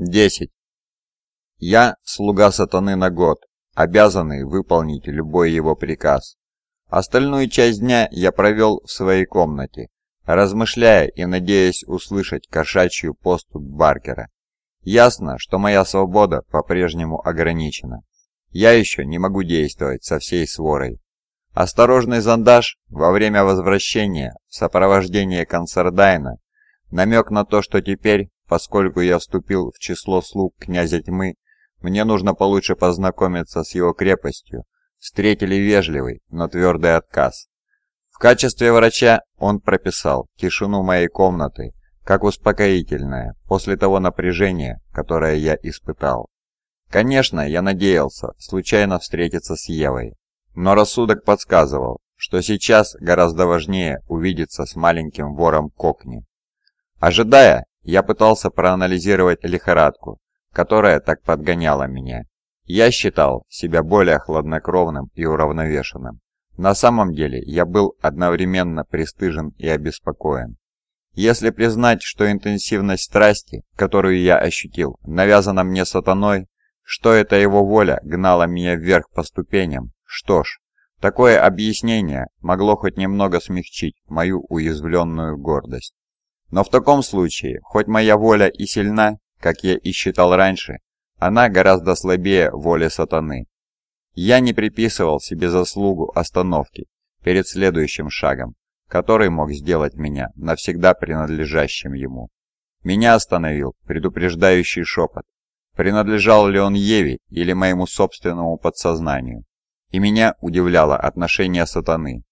10. Я – слуга сатаны на год, обязанный выполнить любой его приказ. Остальную часть дня я провел в своей комнате, размышляя и надеясь услышать кошачью поступ Баркера. Ясно, что моя свобода по-прежнему ограничена. Я еще не могу действовать со всей сворой. Осторожный зондаж во время возвращения в сопровождении Консердайна намек на то, что теперь Поскольку я вступил в число слуг князя тьмы, мне нужно получше познакомиться с его крепостью. Встретили вежливый, но твердый отказ. В качестве врача он прописал тишину моей комнаты, как успокоительное, после того напряжения, которое я испытал. Конечно, я надеялся случайно встретиться с Евой, но рассудок подсказывал, что сейчас гораздо важнее увидеться с маленьким вором Кокни. Ожидая, я пытался проанализировать лихорадку, которая так подгоняла меня. Я считал себя более хладнокровным и уравновешенным. На самом деле я был одновременно пристыжен и обеспокоен. Если признать, что интенсивность страсти, которую я ощутил, навязана мне сатаной, что это его воля гнала меня вверх по ступеням, что ж, такое объяснение могло хоть немного смягчить мою уязвленную гордость. Но в таком случае, хоть моя воля и сильна, как я и считал раньше, она гораздо слабее воли сатаны. Я не приписывал себе заслугу остановки перед следующим шагом, который мог сделать меня навсегда принадлежащим ему. Меня остановил предупреждающий шепот. Принадлежал ли он Еве или моему собственному подсознанию? И меня удивляло отношение сатаны.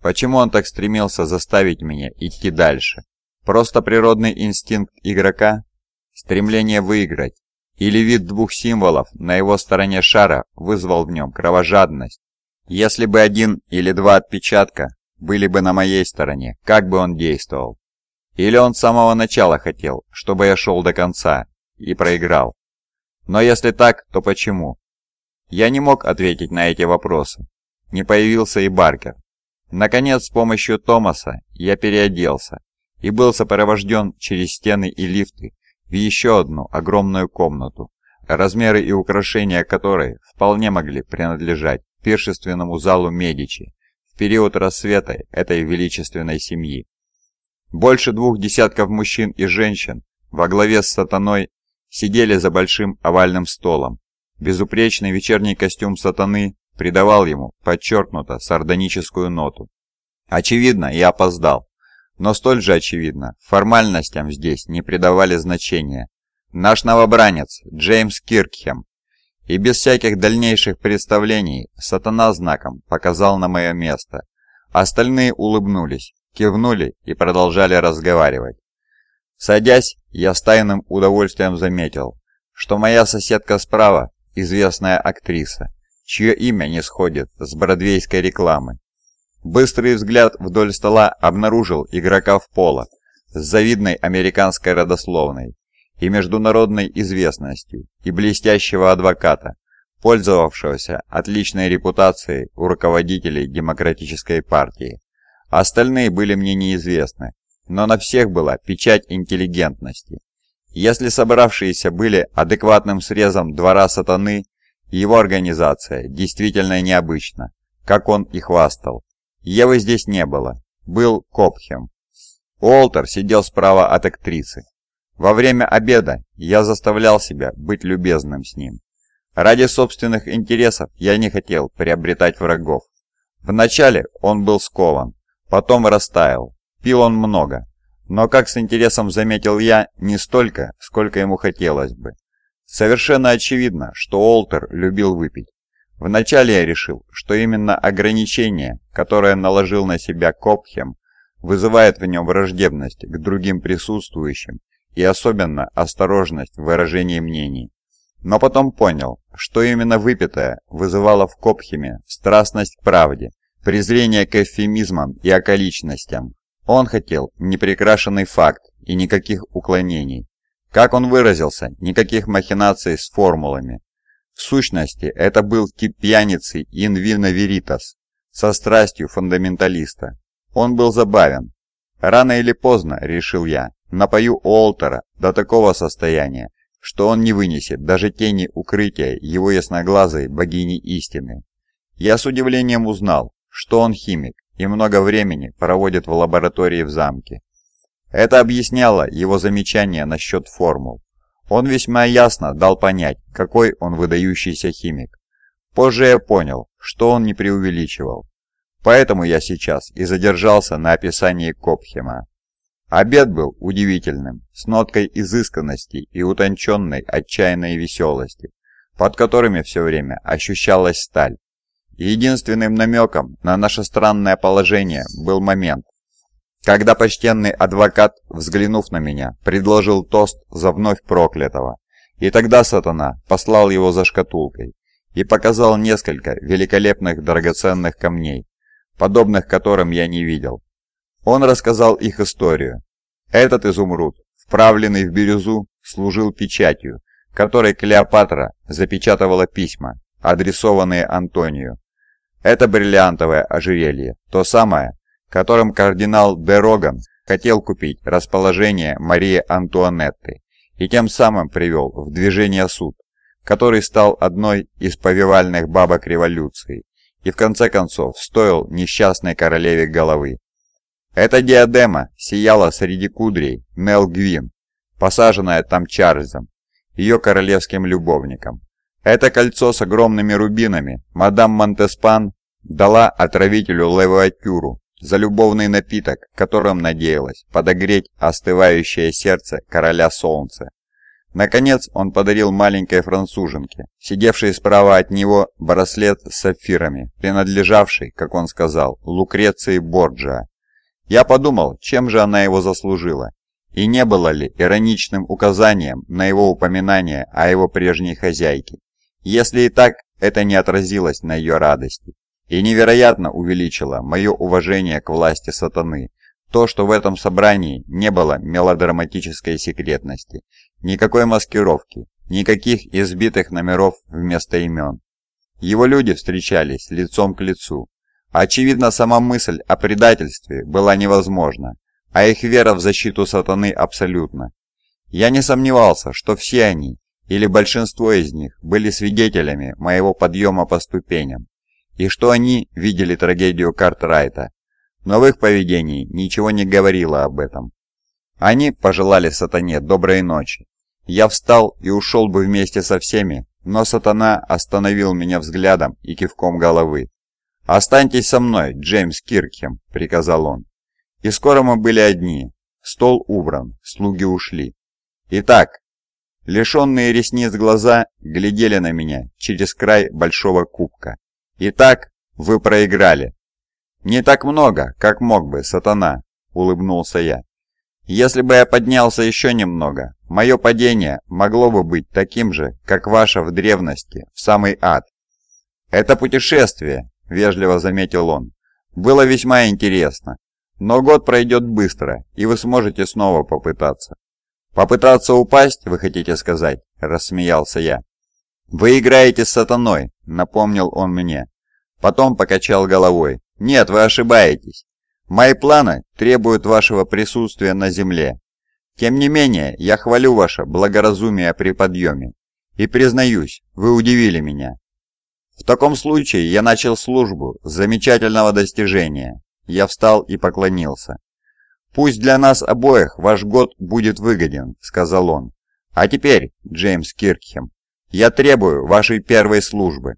Почему он так стремился заставить меня идти дальше? Просто природный инстинкт игрока – стремление выиграть, или вид двух символов на его стороне шара вызвал в нем кровожадность. Если бы один или два отпечатка были бы на моей стороне, как бы он действовал? Или он с самого начала хотел, чтобы я шел до конца и проиграл? Но если так, то почему? Я не мог ответить на эти вопросы. Не появился и Баркер. Наконец, с помощью Томаса я переоделся и был сопровожден через стены и лифты в еще одну огромную комнату, размеры и украшения которой вполне могли принадлежать пиршественному залу Медичи в период рассвета этой величественной семьи. Больше двух десятков мужчин и женщин во главе с сатаной сидели за большим овальным столом. Безупречный вечерний костюм сатаны придавал ему подчеркнуто сардоническую ноту. Очевидно, я опоздал. Но столь же очевидно, формальностям здесь не придавали значения. Наш новобранец, Джеймс Киркхем. И без всяких дальнейших представлений сатана знаком показал на мое место. Остальные улыбнулись, кивнули и продолжали разговаривать. Садясь, я с тайным удовольствием заметил, что моя соседка справа – известная актриса, чье имя не сходит с бродвейской рекламы Быстрый взгляд вдоль стола обнаружил игрока в поло с завидной американской родословной и международной известностью, и блестящего адвоката, пользовавшегося отличной репутацией у руководителей Демократической партии. Остальные были мне неизвестны, но на всех была печать интеллигентности. Если собравшиеся были адекватным срезом двора сатаны, его организация действительно необычна, как он и хвастал. Евы здесь не было. Был Копхем. Уолтер сидел справа от актрисы. Во время обеда я заставлял себя быть любезным с ним. Ради собственных интересов я не хотел приобретать врагов. Вначале он был скован, потом растаял. Пил он много, но, как с интересом заметил я, не столько, сколько ему хотелось бы. Совершенно очевидно, что Олтер любил выпить. Вначале я решил, что именно ограничение, которое наложил на себя Копхем, вызывает в нем враждебность к другим присутствующим и особенно осторожность в выражении мнений. Но потом понял, что именно выпитое вызывало в Копхеме страстность к правде, презрение к эвфемизмам и околичностям. Он хотел непрекрашенный факт и никаких уклонений. Как он выразился, никаких махинаций с формулами. В сущности, это был тип пьяницы Инвильно Веритас со страстью фундаменталиста. Он был забавен. Рано или поздно, решил я, напою Уолтера до такого состояния, что он не вынесет даже тени укрытия его ясноглазой богини истины. Я с удивлением узнал, что он химик и много времени проводит в лаборатории в замке. Это объясняло его замечание насчет формул. Он весьма ясно дал понять, какой он выдающийся химик. Позже я понял, что он не преувеличивал. Поэтому я сейчас и задержался на описании Копхема. Обед был удивительным, с ноткой изысканности и утонченной отчаянной веселости, под которыми все время ощущалась сталь. Единственным намеком на наше странное положение был момент, когда почтенный адвокат, взглянув на меня, предложил тост за вновь проклятого, и тогда сатана послал его за шкатулкой и показал несколько великолепных драгоценных камней, подобных которым я не видел. Он рассказал их историю. Этот изумруд, вправленный в бирюзу, служил печатью, которой Клеопатра запечатывала письма, адресованные Антонию. Это бриллиантовое ожерелье, то самое, которым кардинал де Роган хотел купить расположение Марии Антуанетты и тем самым привел в движение суд, который стал одной из повивальных бабок революции и в конце концов стоил несчастной королеве головы. Эта диадема сияла среди кудрей Нел Гвин, посаженная там Чарльзом, ее королевским любовником. Это кольцо с огромными рубинами мадам Монтеспан дала отравителю Левуатюру за любовный напиток, которым надеялась подогреть остывающее сердце короля солнца. Наконец он подарил маленькой француженке, сидевшей справа от него, браслет с сапфирами, принадлежавший, как он сказал, Лукреции Борджиа. Я подумал, чем же она его заслужила, и не было ли ироничным указанием на его упоминание о его прежней хозяйке. Если и так, это не отразилось на ее радости и невероятно увеличило мое уважение к власти сатаны. То, что в этом собрании не было мелодраматической секретности, никакой маскировки, никаких избитых номеров вместо имен. Его люди встречались лицом к лицу. Очевидно, сама мысль о предательстве была невозможна, а их вера в защиту сатаны абсолютна. Я не сомневался, что все они, или большинство из них, были свидетелями моего подъема по ступеням, и что они видели трагедию Картрайта, но в их поведении ничего не говорило об этом. Они пожелали сатане доброй ночи. Я встал и ушел бы вместе со всеми, но сатана остановил меня взглядом и кивком головы. «Останьтесь со мной, Джеймс Киркхем», — приказал он. И скоро мы были одни. Стол убран, слуги ушли. Итак, лишенные ресниц глаза глядели на меня через край большого кубка. «Итак, вы проиграли». «Не так много, как мог бы, сатана», — улыбнулся я. «Если бы я поднялся еще немного, мое падение могло бы быть таким же, как ваше в древности, в самый ад». «Это путешествие», — вежливо заметил он. «Было весьма интересно. Но год пройдет быстро, и вы сможете снова попытаться». «Попытаться упасть, вы хотите сказать?» – рассмеялся я. «Вы играете с сатаной», – напомнил он мне. Потом покачал головой. «Нет, вы ошибаетесь. Мои планы требуют вашего присутствия на земле. Тем не менее, я хвалю ваше благоразумие при подъеме. И признаюсь, вы удивили меня. В таком случае я начал службу с замечательного достижения. Я встал и поклонился. «Пусть для нас обоих ваш год будет выгоден», — сказал он. «А теперь, Джеймс Киркхем, я требую вашей первой службы».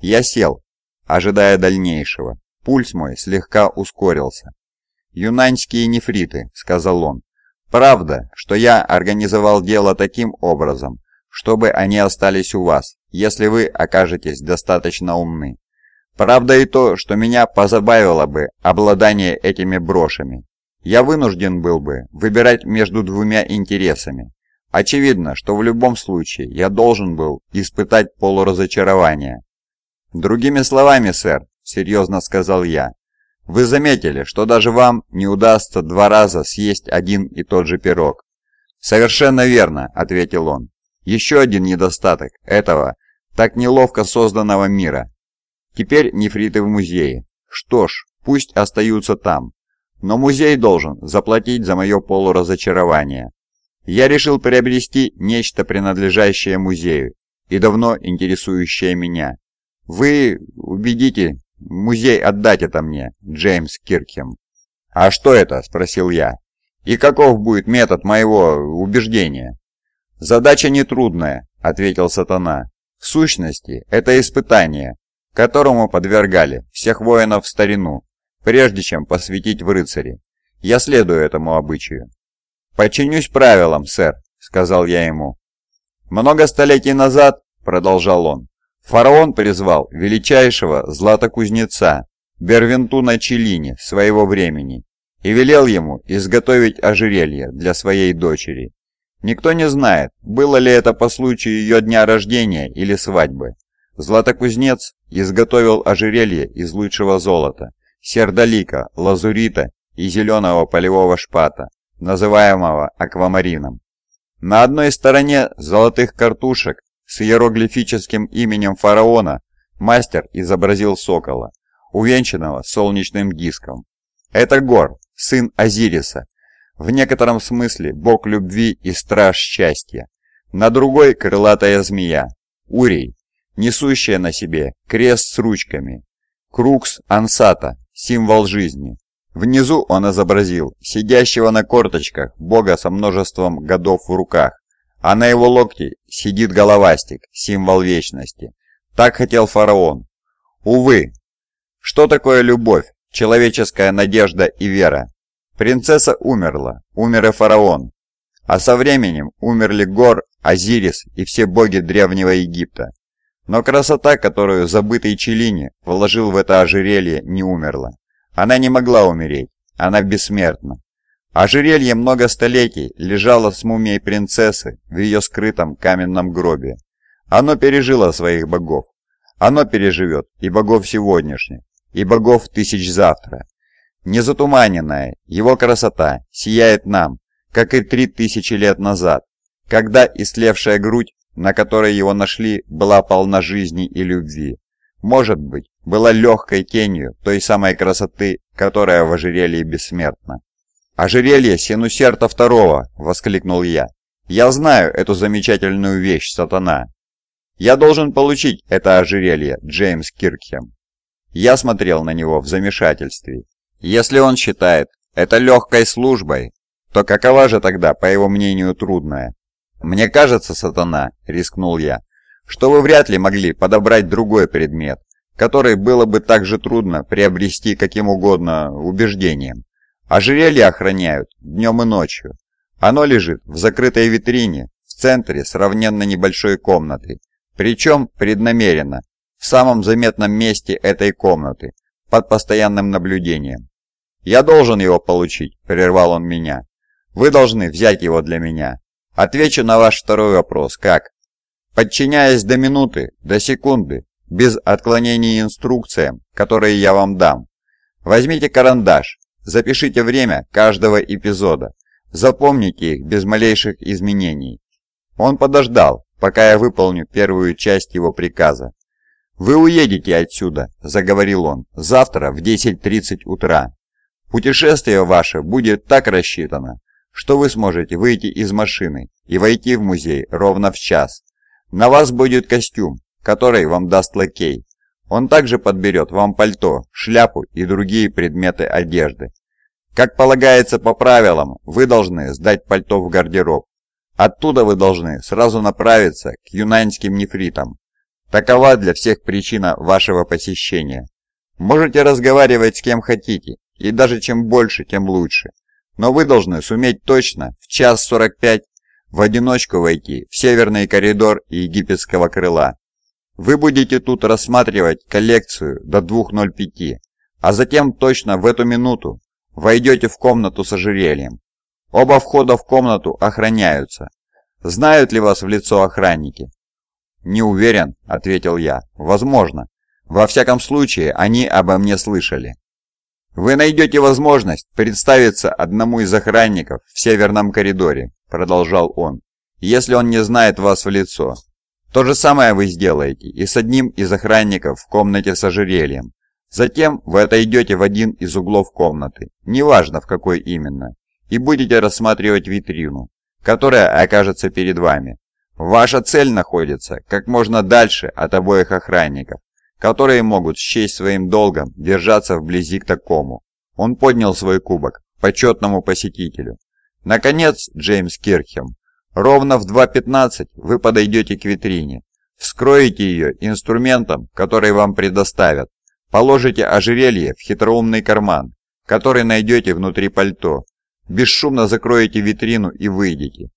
Я сел, ожидая дальнейшего. Пульс мой слегка ускорился. «Юнаньские нефриты», — сказал он. «Правда, что я организовал дело таким образом, чтобы они остались у вас, если вы окажетесь достаточно умны. Правда и то, что меня позабавило бы обладание этими брошами. Я вынужден был бы выбирать между двумя интересами. Очевидно, что в любом случае я должен был испытать полуразочарование, «Другими словами, сэр», — серьезно сказал я, — «вы заметили, что даже вам не удастся два раза съесть один и тот же пирог». «Совершенно верно», — ответил он. «Еще один недостаток этого так неловко созданного мира. Теперь нефриты в музее. Что ж, пусть остаются там. Но музей должен заплатить за мое полуразочарование. Я решил приобрести нечто, принадлежащее музею и давно интересующее меня. Вы убедите музей отдать это мне, Джеймс Киркхем. А что это? Спросил я. И каков будет метод моего убеждения? Задача нетрудная, ответил сатана. В сущности, это испытание, которому подвергали всех воинов в старину, прежде чем посвятить в рыцари. Я следую этому обычаю. «Подчинюсь правилам, сэр», — сказал я ему. «Много столетий назад», — продолжал он, Фараон призвал величайшего златокузнеца Бервентуна Челини своего времени и велел ему изготовить ожерелье для своей дочери. Никто не знает, было ли это по случаю ее дня рождения или свадьбы. Златокузнец изготовил ожерелье из лучшего золота, сердолика, лазурита и зеленого полевого шпата, называемого аквамарином. На одной стороне золотых картушек с иероглифическим именем фараона мастер изобразил сокола, увенчанного солнечным диском. Это Гор, сын Азириса, в некотором смысле бог любви и страж счастья. На другой крылатая змея, Урий, несущая на себе крест с ручками. Крукс Ансата, символ жизни. Внизу он изобразил сидящего на корточках бога со множеством годов в руках а на его локте сидит головастик, символ вечности. Так хотел фараон. Увы. Что такое любовь, человеческая надежда и вера? Принцесса умерла, умер и фараон. А со временем умерли Гор, Азирис и все боги Древнего Египта. Но красота, которую забытый Челини вложил в это ожерелье, не умерла. Она не могла умереть, она бессмертна. Ожерелье много столетий лежало с мумией принцессы в ее скрытом каменном гробе. Оно пережило своих богов. Оно переживет и богов сегодняшних, и богов тысяч завтра. Незатуманенная его красота сияет нам, как и три тысячи лет назад, когда истлевшая грудь, на которой его нашли, была полна жизни и любви. Может быть, была легкой тенью той самой красоты, которая в ожерелье бессмертна. «Ожерелье Синусерта второго!» — воскликнул я. «Я знаю эту замечательную вещь, сатана!» «Я должен получить это ожерелье, Джеймс Киркхем!» Я смотрел на него в замешательстве. «Если он считает это легкой службой, то какова же тогда, по его мнению, трудная?» «Мне кажется, сатана!» — рискнул я. «Что вы вряд ли могли подобрать другой предмет, который было бы так же трудно приобрести каким угодно убеждением!» Ожерелье охраняют днем и ночью. Оно лежит в закрытой витрине в центре сравненно небольшой комнаты, причем преднамеренно, в самом заметном месте этой комнаты, под постоянным наблюдением. «Я должен его получить», — прервал он меня. «Вы должны взять его для меня. Отвечу на ваш второй вопрос. Как?» «Подчиняясь до минуты, до секунды, без отклонений инструкциям, которые я вам дам. Возьмите карандаш, Запишите время каждого эпизода. Запомните их без малейших изменений. Он подождал, пока я выполню первую часть его приказа. «Вы уедете отсюда», — заговорил он, — «завтра в 10.30 утра. Путешествие ваше будет так рассчитано, что вы сможете выйти из машины и войти в музей ровно в час. На вас будет костюм, который вам даст лакей. Он также подберет вам пальто, шляпу и другие предметы одежды. Как полагается по правилам, вы должны сдать пальто в гардероб. Оттуда вы должны сразу направиться к юнаньским нефритам. Такова для всех причина вашего посещения. Можете разговаривать с кем хотите, и даже чем больше, тем лучше. Но вы должны суметь точно в час 45 в одиночку войти в северный коридор египетского крыла. Вы будете тут рассматривать коллекцию до 2.05, а затем точно в эту минуту войдете в комнату с ожерельем. Оба входа в комнату охраняются. Знают ли вас в лицо охранники? Не уверен, ответил я. Возможно. Во всяком случае, они обо мне слышали. Вы найдете возможность представиться одному из охранников в северном коридоре, продолжал он, если он не знает вас в лицо. То же самое вы сделаете и с одним из охранников в комнате с ожерельем. Затем вы отойдете в один из углов комнаты, неважно в какой именно, и будете рассматривать витрину, которая окажется перед вами. Ваша цель находится как можно дальше от обоих охранников, которые могут счесть своим долгом держаться вблизи к такому. Он поднял свой кубок почетному посетителю. Наконец, Джеймс Кирхем Ровно в 2.15 вы подойдете к витрине. Вскроете ее инструментом, который вам предоставят. Положите ожерелье в хитроумный карман, который найдете внутри пальто. Бесшумно закроете витрину и выйдете.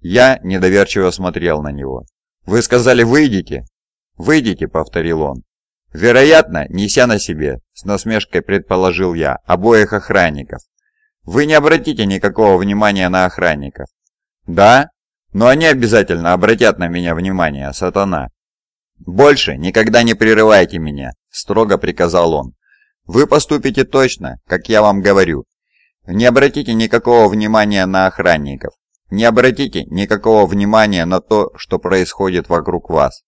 Я недоверчиво смотрел на него. «Вы сказали, выйдите? Выйдите, — повторил он. «Вероятно, неся на себе», — с насмешкой предположил я, — «обоих охранников. Вы не обратите никакого внимания на охранников». «Да? но они обязательно обратят на меня внимание, сатана. «Больше никогда не прерывайте меня», — строго приказал он. «Вы поступите точно, как я вам говорю. Не обратите никакого внимания на охранников. Не обратите никакого внимания на то, что происходит вокруг вас.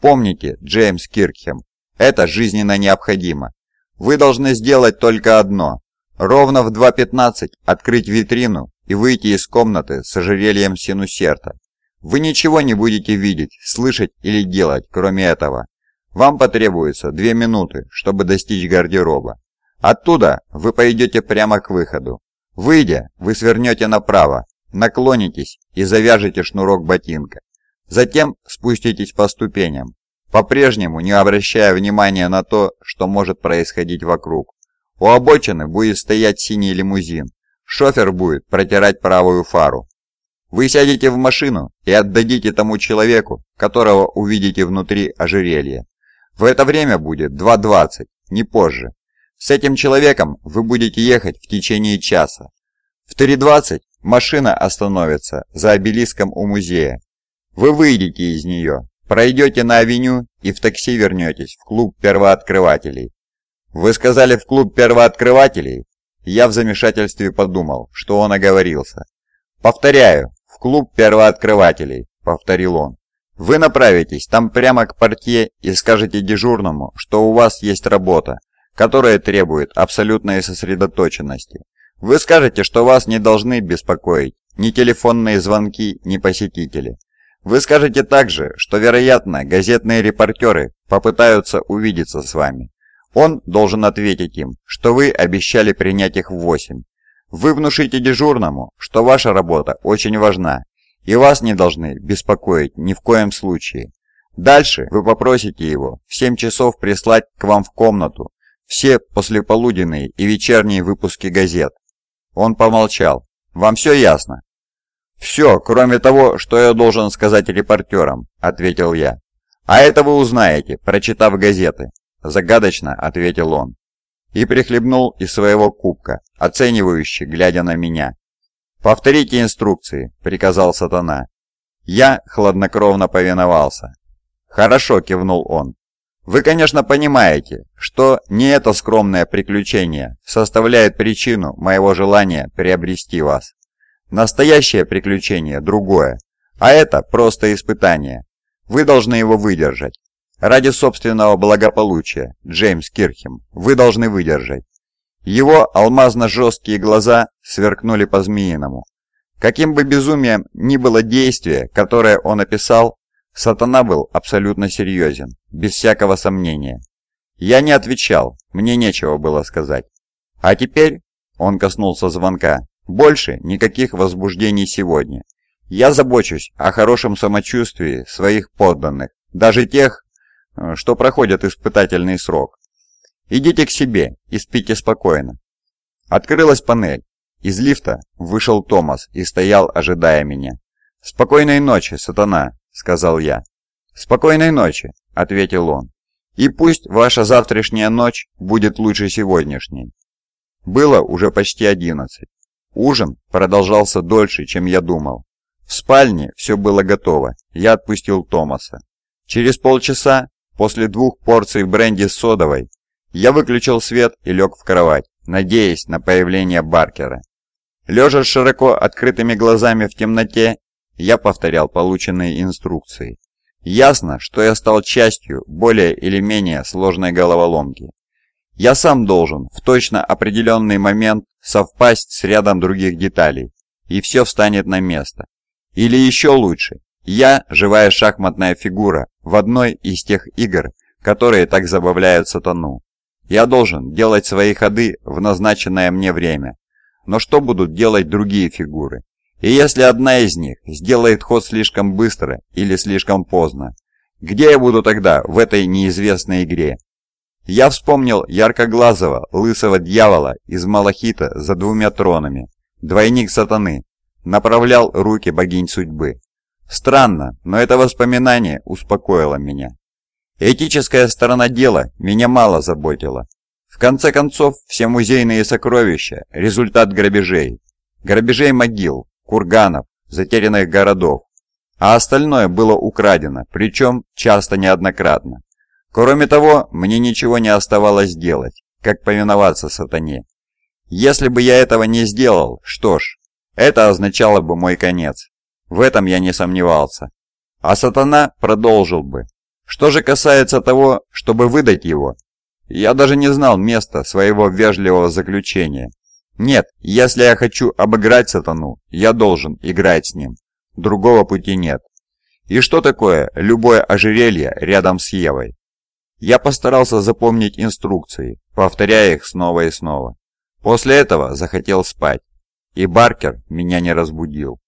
Помните, Джеймс Киркхем, это жизненно необходимо. Вы должны сделать только одно. Ровно в 2.15 открыть витрину и выйти из комнаты с ожерельем синусерта. Вы ничего не будете видеть, слышать или делать, кроме этого. Вам потребуется две минуты, чтобы достичь гардероба. Оттуда вы пойдете прямо к выходу. Выйдя, вы свернете направо, наклонитесь и завяжете шнурок ботинка. Затем спуститесь по ступеням, по-прежнему не обращая внимания на то, что может происходить вокруг. У обочины будет стоять синий лимузин. Шофер будет протирать правую фару. Вы сядете в машину и отдадите тому человеку, которого увидите внутри ожерелья. В это время будет 2.20, не позже. С этим человеком вы будете ехать в течение часа. В 3.20 машина остановится за обелиском у музея. Вы выйдете из нее, пройдете на авеню и в такси вернетесь в клуб первооткрывателей. Вы сказали в клуб первооткрывателей? Я в замешательстве подумал, что он оговорился. «Повторяю, в клуб первооткрывателей», — повторил он. «Вы направитесь там прямо к портье и скажете дежурному, что у вас есть работа, которая требует абсолютной сосредоточенности. Вы скажете, что вас не должны беспокоить ни телефонные звонки, ни посетители. Вы скажете также, что, вероятно, газетные репортеры попытаются увидеться с вами. Он должен ответить им, что вы обещали принять их в 8. Вы внушите дежурному, что ваша работа очень важна, и вас не должны беспокоить ни в коем случае. Дальше вы попросите его в 7 часов прислать к вам в комнату все послеполуденные и вечерние выпуски газет. Он помолчал. «Вам все ясно?» «Все, кроме того, что я должен сказать репортерам», — ответил я. «А это вы узнаете, прочитав газеты». — загадочно ответил он. И прихлебнул из своего кубка, оценивающе глядя на меня. «Повторите инструкции», — приказал сатана. Я хладнокровно повиновался. «Хорошо», — кивнул он. «Вы, конечно, понимаете, что не это скромное приключение составляет причину моего желания приобрести вас. Настоящее приключение другое, а это просто испытание. Вы должны его выдержать. Ради собственного благополучия, Джеймс Кирхем, вы должны выдержать. Его алмазно-жесткие глаза сверкнули по-змеиному. Каким бы безумием ни было действие, которое он описал, Сатана был абсолютно серьезен, без всякого сомнения. Я не отвечал, мне нечего было сказать. А теперь, он коснулся звонка, больше никаких возбуждений сегодня. Я забочусь о хорошем самочувствии своих подданных, даже тех, Э, что проходят испытательный срок. Идите к себе и спите спокойно. Открылась панель. Из лифта вышел Томас и стоял, ожидая меня. «Спокойной ночи, сатана», — сказал я. «Спокойной ночи», — ответил он. «И пусть ваша завтрашняя ночь будет лучше сегодняшней». Было уже почти одиннадцать. Ужин продолжался дольше, чем я думал. В спальне все было готово, я отпустил Томаса. Через полчаса После двух порций бренди с содовой я выключил свет и лег в кровать, надеясь на появление Баркера. Лежа широко открытыми глазами в темноте, я повторял полученные инструкции. Ясно, что я стал частью более или менее сложной головоломки. Я сам должен в точно определенный момент совпасть с рядом других деталей, и все встанет на место. Или еще лучше, я живая шахматная фигура, в одной из тех игр, которые так забавляют сатану. Я должен делать свои ходы в назначенное мне время. Но что будут делать другие фигуры? И если одна из них сделает ход слишком быстро или слишком поздно, где я буду тогда в этой неизвестной игре? Я вспомнил яркоглазого, лысого дьявола из Малахита за двумя тронами. Двойник сатаны. Направлял руки богинь судьбы. Странно, но это воспоминание успокоило меня. Этическая сторона дела меня мало заботила. В конце концов, все музейные сокровища – результат грабежей. Грабежей могил, курганов, затерянных городов. А остальное было украдено, причем часто неоднократно. Кроме того, мне ничего не оставалось делать, как повиноваться сатане. Если бы я этого не сделал, что ж, это означало бы мой конец. В этом я не сомневался. А сатана продолжил бы. Что же касается того, чтобы выдать его, я даже не знал места своего вежливого заключения. Нет, если я хочу обыграть сатану, я должен играть с ним. Другого пути нет. И что такое любое ожерелье рядом с Евой? Я постарался запомнить инструкции, повторяя их снова и снова. После этого захотел спать, и Баркер меня не разбудил.